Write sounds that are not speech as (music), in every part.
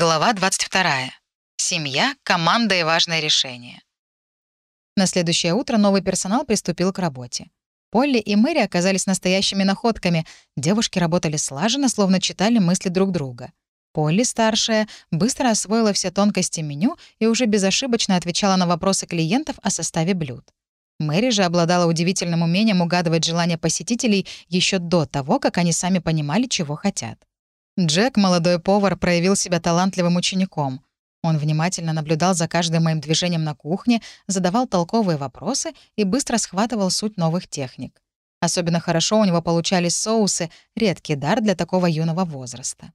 Глава 22. Семья, команда и важное решение. На следующее утро новый персонал приступил к работе. Полли и Мэри оказались настоящими находками. Девушки работали слаженно, словно читали мысли друг друга. Полли, старшая, быстро освоила все тонкости меню и уже безошибочно отвечала на вопросы клиентов о составе блюд. Мэри же обладала удивительным умением угадывать желания посетителей еще до того, как они сами понимали, чего хотят. Джек, молодой повар, проявил себя талантливым учеником. Он внимательно наблюдал за каждым моим движением на кухне, задавал толковые вопросы и быстро схватывал суть новых техник. Особенно хорошо у него получались соусы, редкий дар для такого юного возраста.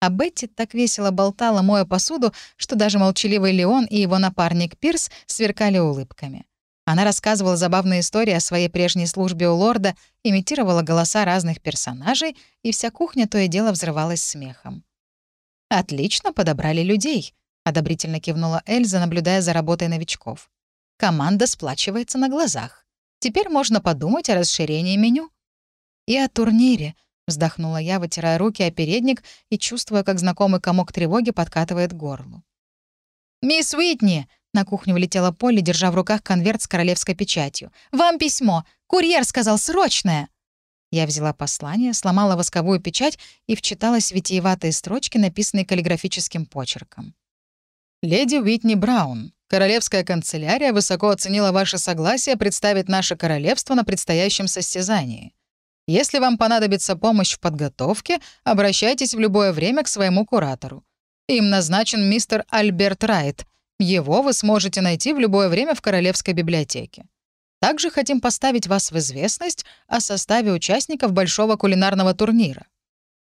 А Бетти так весело болтала, моя посуду, что даже молчаливый Леон и его напарник Пирс сверкали улыбками. Она рассказывала забавные истории о своей прежней службе у лорда, имитировала голоса разных персонажей, и вся кухня то и дело взрывалась смехом. «Отлично подобрали людей», — одобрительно кивнула Эльза, наблюдая за работой новичков. «Команда сплачивается на глазах. Теперь можно подумать о расширении меню». «И о турнире», — вздохнула я, вытирая руки о передник и чувствуя, как знакомый комок тревоги подкатывает горлу. «Мисс Уитни!» На кухню влетела Полли, держа в руках конверт с королевской печатью. «Вам письмо! Курьер сказал срочное!» Я взяла послание, сломала восковую печать и вчиталась в витиеватые строчки, написанные каллиграфическим почерком. «Леди Уитни Браун, Королевская канцелярия высоко оценила ваше согласие представить наше королевство на предстоящем состязании. Если вам понадобится помощь в подготовке, обращайтесь в любое время к своему куратору. Им назначен мистер Альберт Райт — его вы сможете найти в любое время в Королевской библиотеке. Также хотим поставить вас в известность о составе участников большого кулинарного турнира.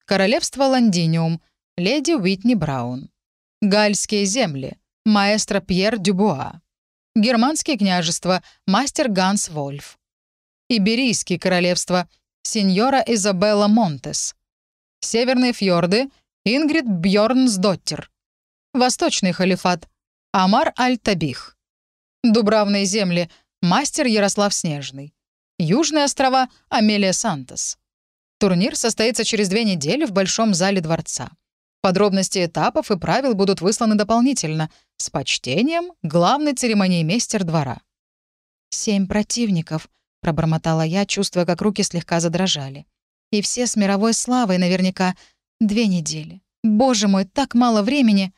Королевство Лондиниум, леди Уитни Браун. Гальские земли, маэстро Пьер Дюбуа. Германские княжества, мастер Ганс Вольф. Иберийские королевства, сеньора Изабелла Монтес. Северные фьорды, Ингрид Бьорнсдоттер. Восточный халифат, Амар Аль-Табих. Дубравные земли — мастер Ярослав Снежный. Южные острова — Амелия Сантос. Турнир состоится через две недели в Большом зале дворца. Подробности этапов и правил будут высланы дополнительно. С почтением, главный церемониймейстер двора. «Семь противников», — пробормотала я, чувствуя, как руки слегка задрожали. «И все с мировой славой наверняка. Две недели. Боже мой, так мало времени!»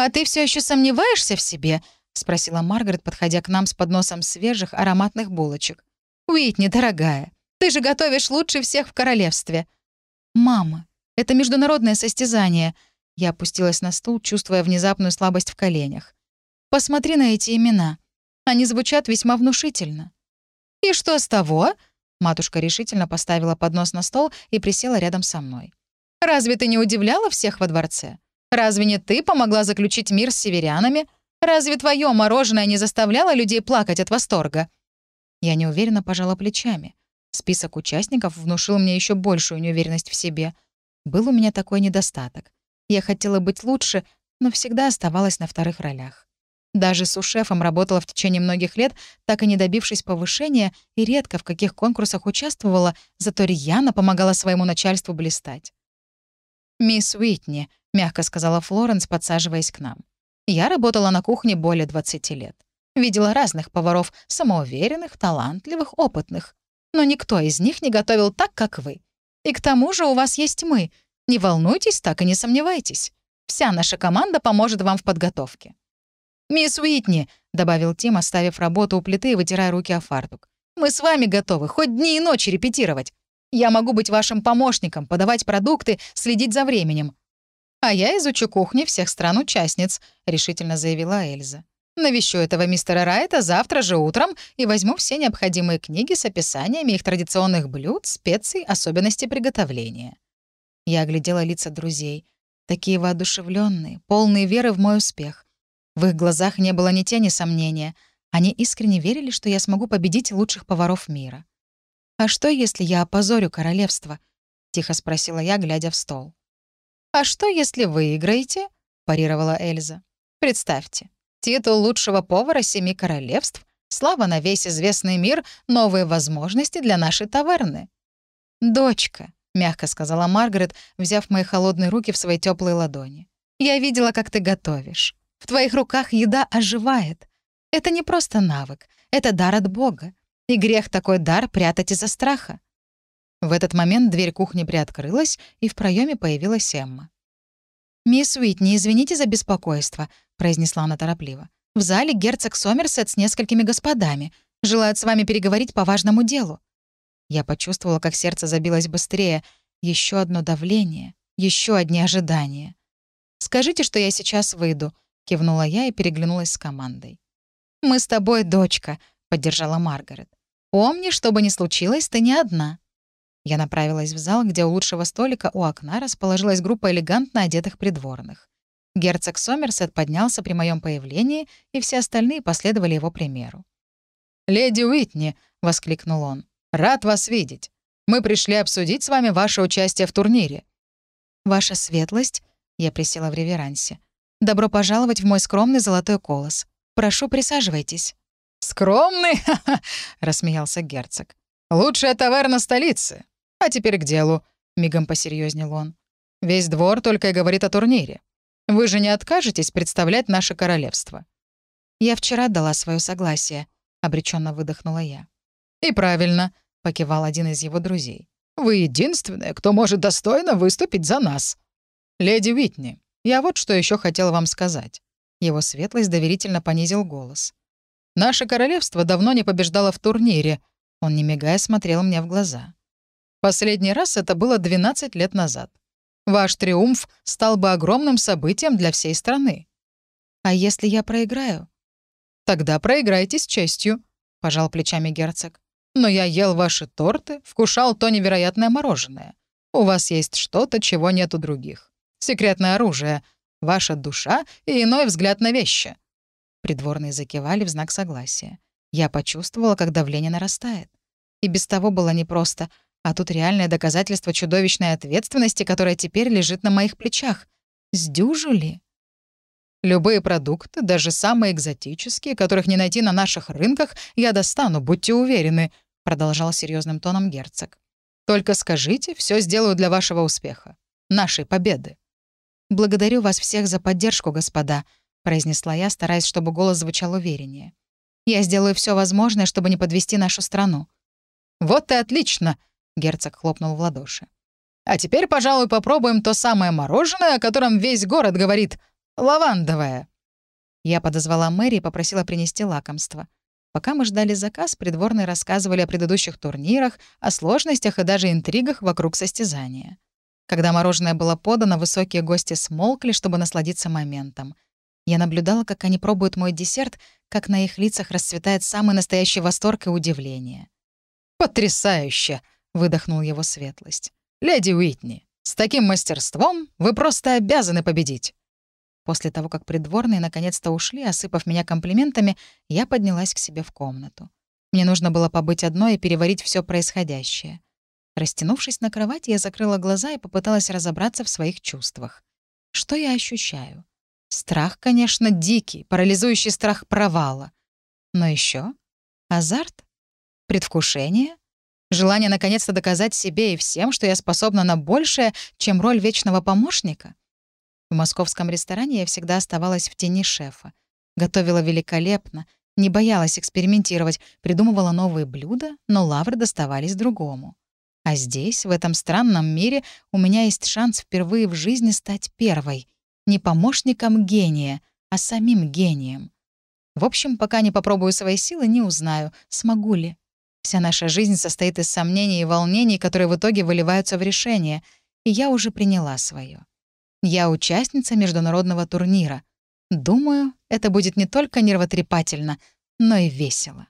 «А ты все еще сомневаешься в себе?» — спросила Маргарет, подходя к нам с подносом свежих ароматных булочек. «Уитни, дорогая, ты же готовишь лучше всех в королевстве». «Мама, это международное состязание». Я опустилась на стул, чувствуя внезапную слабость в коленях. «Посмотри на эти имена. Они звучат весьма внушительно». «И что с того?» Матушка решительно поставила поднос на стол и присела рядом со мной. «Разве ты не удивляла всех во дворце? Разве не ты помогла заключить мир с северянами? Разве твое мороженое не заставляло людей плакать от восторга?» Я неуверенно пожала плечами. Список участников внушил мне еще большую неуверенность в себе. Был у меня такой недостаток. Я хотела быть лучше, но всегда оставалась на вторых ролях. Даже с шефом работала в течение многих лет, так и не добившись повышения, и редко в каких конкурсах участвовала, зато рьяно помогала своему начальству блистать. «Мисс Уитни», — мягко сказала Флоренс, подсаживаясь к нам. «Я работала на кухне более 20 лет. Видела разных поваров, самоуверенных, талантливых, опытных. Но никто из них не готовил так, как вы. И к тому же у вас есть мы. Не волнуйтесь так и не сомневайтесь. Вся наша команда поможет вам в подготовке». «Мисс Уитни», — добавил Тим, оставив работу у плиты и вытирая руки о фартук. «Мы с вами готовы хоть дни и ночи репетировать. Я могу быть вашим помощником, подавать продукты, следить за временем. «А я изучу кухни всех стран-участниц», — решительно заявила Эльза. «Навещу этого мистера Райта завтра же утром и возьму все необходимые книги с описаниями их традиционных блюд, специй, особенностей приготовления». Я оглядела лица друзей. Такие воодушевленные, полные веры в мой успех. В их глазах не было ни тени сомнения. Они искренне верили, что я смогу победить лучших поваров мира. «А что, если я опозорю королевство?» — тихо спросила я, глядя в стол. «А что, если выиграете?» — парировала Эльза. «Представьте, титул лучшего повара Семи Королевств, слава на весь известный мир, новые возможности для нашей таверны». «Дочка», — мягко сказала Маргарет, взяв мои холодные руки в свои теплые ладони. Я видела, как ты готовишь. В твоих руках еда оживает. Это не просто навык, это дар от Бога. И грех такой дар прятать из-за страха. В этот момент дверь кухни приоткрылась, и в проеме появилась Эмма. «Мисс Уитни, извините за беспокойство», — произнесла она торопливо. «В зале герцог Сомерсет с несколькими господами. Желают с вами переговорить по важному делу». Я почувствовала, как сердце забилось быстрее. Еще одно давление, еще одни ожидания. «Скажите, что я сейчас выйду», — кивнула я и переглянулась с командой. «Мы с тобой, дочка», — поддержала Маргарет. «Помни, что бы ни случилось, ты не одна». Я направилась в зал, где у лучшего столика у окна расположилась группа элегантно одетых придворных. Герцог Сомерсет поднялся при моем появлении, и все остальные последовали его примеру. «Леди Уитни!» — воскликнул он. «Рад вас видеть. Мы пришли обсудить с вами ваше участие в турнире». «Ваша светлость», — я присела в реверансе, — «добро пожаловать в мой скромный золотой колос. Прошу, присаживайтесь». «Скромный?» (laughs) — рассмеялся герцог. «Лучшая таверна столицы. А теперь к делу», — мигом посерьезнел он. «Весь двор только и говорит о турнире. Вы же не откажетесь представлять наше королевство?» «Я вчера дала свое согласие», — обреченно выдохнула я. «И правильно», — покивал один из его друзей. «Вы единственная, кто может достойно выступить за нас. Леди Витни, я вот что еще хотел вам сказать». Его светлость доверительно понизил голос. «Наше королевство давно не побеждало в турнире». Он, не мигая, смотрел мне в глаза. «Последний раз это было 12 лет назад. Ваш триумф стал бы огромным событием для всей страны». «А если я проиграю?» «Тогда проиграйте с честью», — пожал плечами герцог. «Но я ел ваши торты, вкушал то невероятное мороженое. У вас есть что-то, чего нет у других. Секретное оружие, ваша душа и иной взгляд на вещи». Придворные закивали в знак согласия. Я почувствовала, как давление нарастает. И без того было непросто, а тут реальное доказательство чудовищной ответственности, которая теперь лежит на моих плечах. Сдюжу ли? Любые продукты, даже самые экзотические, которых не найти на наших рынках, я достану, будьте уверены», — продолжал серьезным тоном герцог. «Только скажите, все сделаю для вашего успеха, нашей победы». «Благодарю вас всех за поддержку, господа», — произнесла я, стараясь, чтобы голос звучал увереннее. «Я сделаю все возможное, чтобы не подвести нашу страну». «Вот и отлично!» — герцог хлопнул в ладоши. «А теперь, пожалуй, попробуем то самое мороженое, о котором весь город говорит — Лавандовая». Я подозвала Мэри и попросила принести лакомство. Пока мы ждали заказ, придворные рассказывали о предыдущих турнирах, о сложностях и даже интригах вокруг состязания. Когда мороженое было подано, высокие гости смолкли, чтобы насладиться моментом. Я наблюдала, как они пробуют мой десерт, как на их лицах расцветает самый настоящий восторг и удивление. «Потрясающе!» — выдохнул его светлость. «Леди Уитни, с таким мастерством вы просто обязаны победить!» После того, как придворные наконец-то ушли, осыпав меня комплиментами, я поднялась к себе в комнату. Мне нужно было побыть одной и переварить все происходящее. Растянувшись на кровати, я закрыла глаза и попыталась разобраться в своих чувствах. Что я ощущаю? Страх, конечно, дикий, парализующий страх провала. Но еще азарт, предвкушение, желание наконец-то доказать себе и всем, что я способна на большее, чем роль вечного помощника. В московском ресторане я всегда оставалась в тени шефа. Готовила великолепно, не боялась экспериментировать, придумывала новые блюда, но лавры доставались другому. А здесь, в этом странном мире, у меня есть шанс впервые в жизни стать первой. Не помощником гения, а самим гением. В общем, пока не попробую свои силы, не узнаю, смогу ли. Вся наша жизнь состоит из сомнений и волнений, которые в итоге выливаются в решение, и я уже приняла свое. Я участница международного турнира. Думаю, это будет не только нервотрепательно, но и весело.